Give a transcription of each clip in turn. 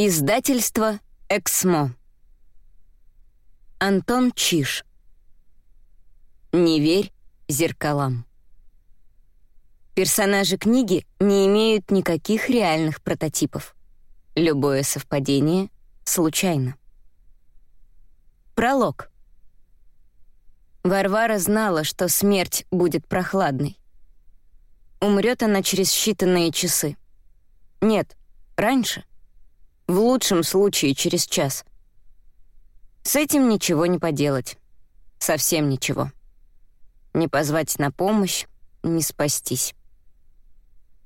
Издательство «Эксмо». Антон Чиш. «Не верь зеркалам». Персонажи книги не имеют никаких реальных прототипов. Любое совпадение случайно. Пролог. Варвара знала, что смерть будет прохладной. Умрет она через считанные часы. Нет, раньше. В лучшем случае через час. С этим ничего не поделать. Совсем ничего. Не позвать на помощь, не спастись.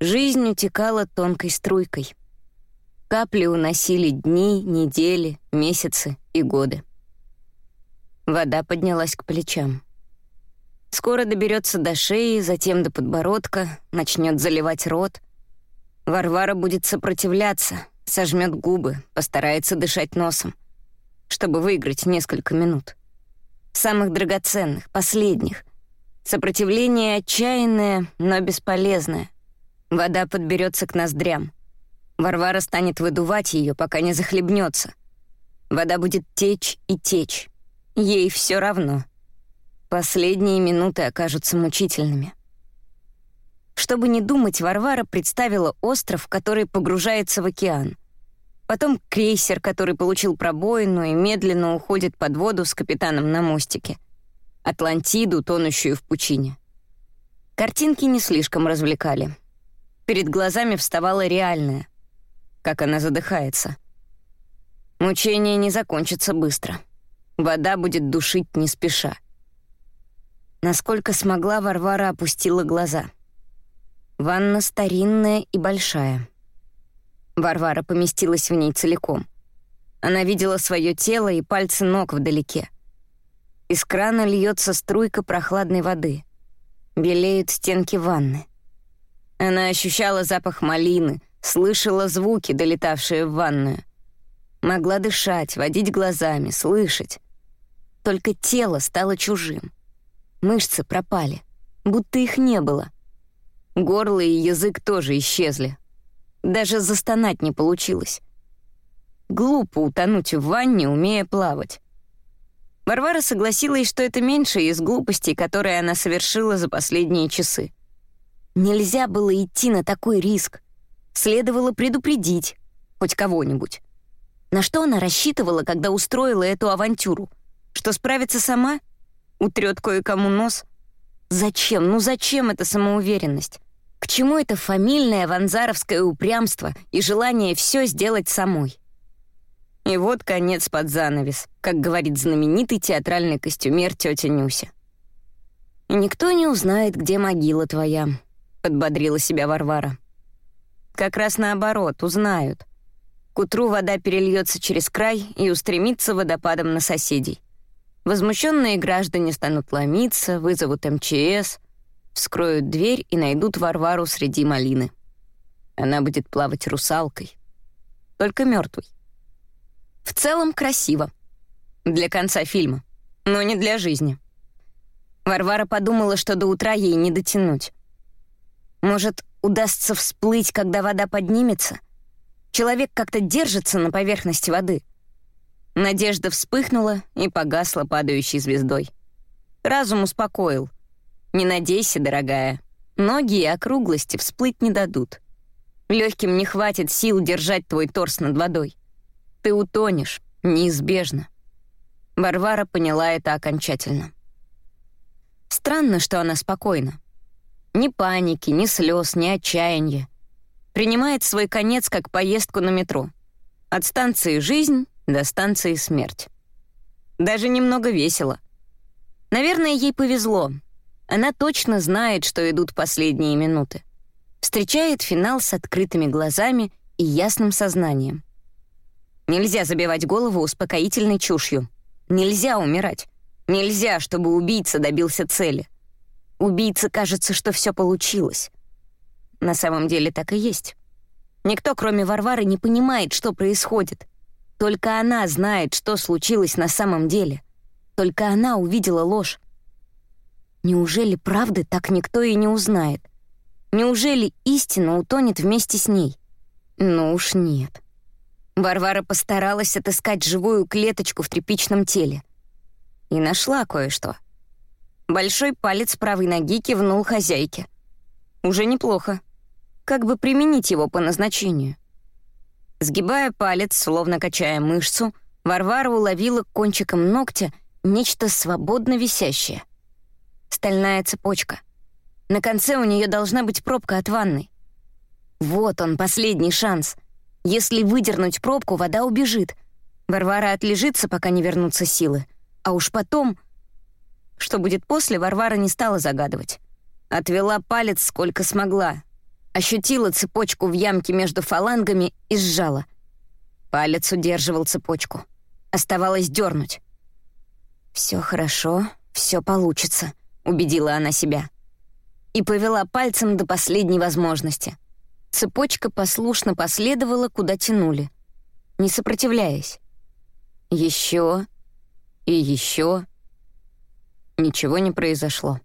Жизнь утекала тонкой струйкой. Капли уносили дни, недели, месяцы и годы. Вода поднялась к плечам. Скоро доберется до шеи, затем до подбородка, начнет заливать рот. Варвара будет сопротивляться, сожмет губы, постарается дышать носом, чтобы выиграть несколько минут. Самых драгоценных, последних. Сопротивление отчаянное, но бесполезное. Вода подберется к ноздрям. Варвара станет выдувать ее, пока не захлебнется. Вода будет течь и течь. Ей все равно. Последние минуты окажутся мучительными. Чтобы не думать, Варвара представила остров, который погружается в океан. Потом крейсер, который получил пробоину и медленно уходит под воду с капитаном на мостике. Атлантиду, тонущую в пучине. Картинки не слишком развлекали. Перед глазами вставала реальная. Как она задыхается. Мучение не закончится быстро. Вода будет душить не спеша. Насколько смогла, Варвара опустила глаза — Ванна старинная и большая. Варвара поместилась в ней целиком. Она видела свое тело и пальцы ног вдалеке. Из крана льется струйка прохладной воды. Белеют стенки ванны. Она ощущала запах малины, слышала звуки, долетавшие в ванную. Могла дышать, водить глазами, слышать. Только тело стало чужим. Мышцы пропали, будто их не было — Горло и язык тоже исчезли. Даже застонать не получилось. Глупо утонуть в ванне, умея плавать. Варвара согласилась, что это меньше из глупостей, которые она совершила за последние часы. Нельзя было идти на такой риск. Следовало предупредить хоть кого-нибудь. На что она рассчитывала, когда устроила эту авантюру? Что справится сама? Утрет кое-кому нос? Зачем? Ну зачем эта самоуверенность? К чему это фамильное ванзаровское упрямство и желание все сделать самой? И вот конец под занавес, как говорит знаменитый театральный костюмер тетя Нюся. «И никто не узнает, где могила твоя», — подбодрила себя Варвара. «Как раз наоборот, узнают. К утру вода перельется через край и устремится водопадом на соседей. Возмущенные граждане станут ломиться, вызовут МЧС — вскроют дверь и найдут Варвару среди малины. Она будет плавать русалкой. Только мертвой. В целом красиво. Для конца фильма. Но не для жизни. Варвара подумала, что до утра ей не дотянуть. Может, удастся всплыть, когда вода поднимется? Человек как-то держится на поверхности воды. Надежда вспыхнула и погасла падающей звездой. Разум успокоил — не надейся, дорогая. Ноги и округлости всплыть не дадут. Легким не хватит сил держать твой торс над водой. Ты утонешь, неизбежно. Варвара поняла это окончательно. Странно, что она спокойна. Ни паники, ни слез, ни отчаяния. Принимает свой конец как поездку на метро. От станции «Жизнь» до станции «Смерть». Даже немного весело. Наверное, ей повезло, она точно знает, что идут последние минуты. Встречает финал с открытыми глазами и ясным сознанием. Нельзя забивать голову успокоительной чушью. Нельзя умирать. Нельзя, чтобы убийца добился цели. Убийце кажется, что все получилось. На самом деле так и есть. Никто, кроме Варвары, не понимает, что происходит. Только она знает, что случилось на самом деле. Только она увидела ложь. Неужели правды так никто и не узнает? Неужели истина утонет вместе с ней? Ну уж нет. Варвара постаралась отыскать живую клеточку в тряпичном теле. И нашла кое-что. Большой палец правой ноги кивнул хозяйке. Уже неплохо. Как бы применить его по назначению? Сгибая палец, словно качая мышцу, Варвара уловила кончиком ногтя нечто свободно висящее. Стальная цепочка. На конце у нее должна быть пробка от ванны. Вот он, последний шанс. Если выдернуть пробку, вода убежит. Варвара отлежится, пока не вернутся силы. А уж потом... Что будет после, Варвара не стала загадывать. Отвела палец сколько смогла. Ощутила цепочку в ямке между фалангами и сжала. Палец удерживал цепочку. Оставалось дернуть. Все хорошо, все получится», — убедила она себя. И повела пальцем до последней возможности. Цепочка послушно последовала, куда тянули, не сопротивляясь. Еще и еще. Ничего не произошло.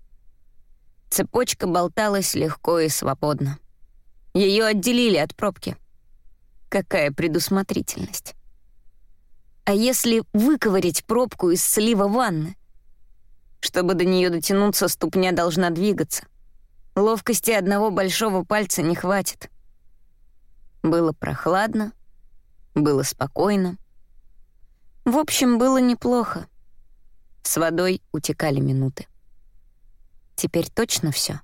Цепочка болталась легко и свободно. Ее отделили от пробки. Какая предусмотрительность. А если выковырять пробку из слива ванны? Чтобы до нее дотянуться, ступня должна двигаться. Ловкости одного большого пальца не хватит. Было прохладно, было спокойно. В общем, было неплохо. С водой утекали минуты. Теперь точно все.